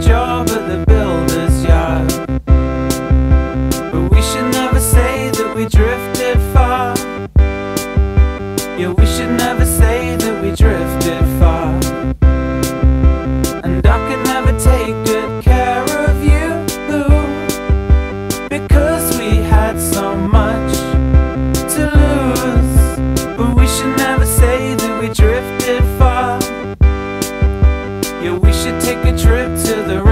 job at the builder's yard. But we should never say that we drifted far. Yeah, we should never. Yeah, we should take a trip to the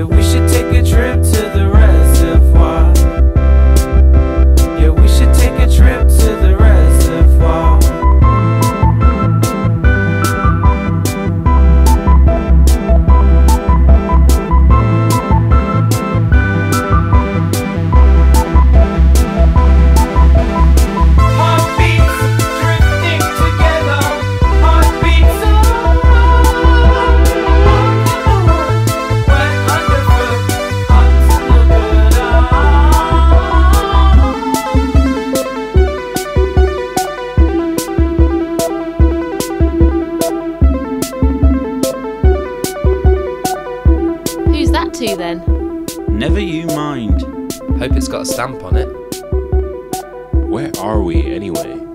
you wish to then? Never you mind. Hope it's got a stamp on it. Where are we anyway?